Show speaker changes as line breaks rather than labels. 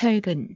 철근.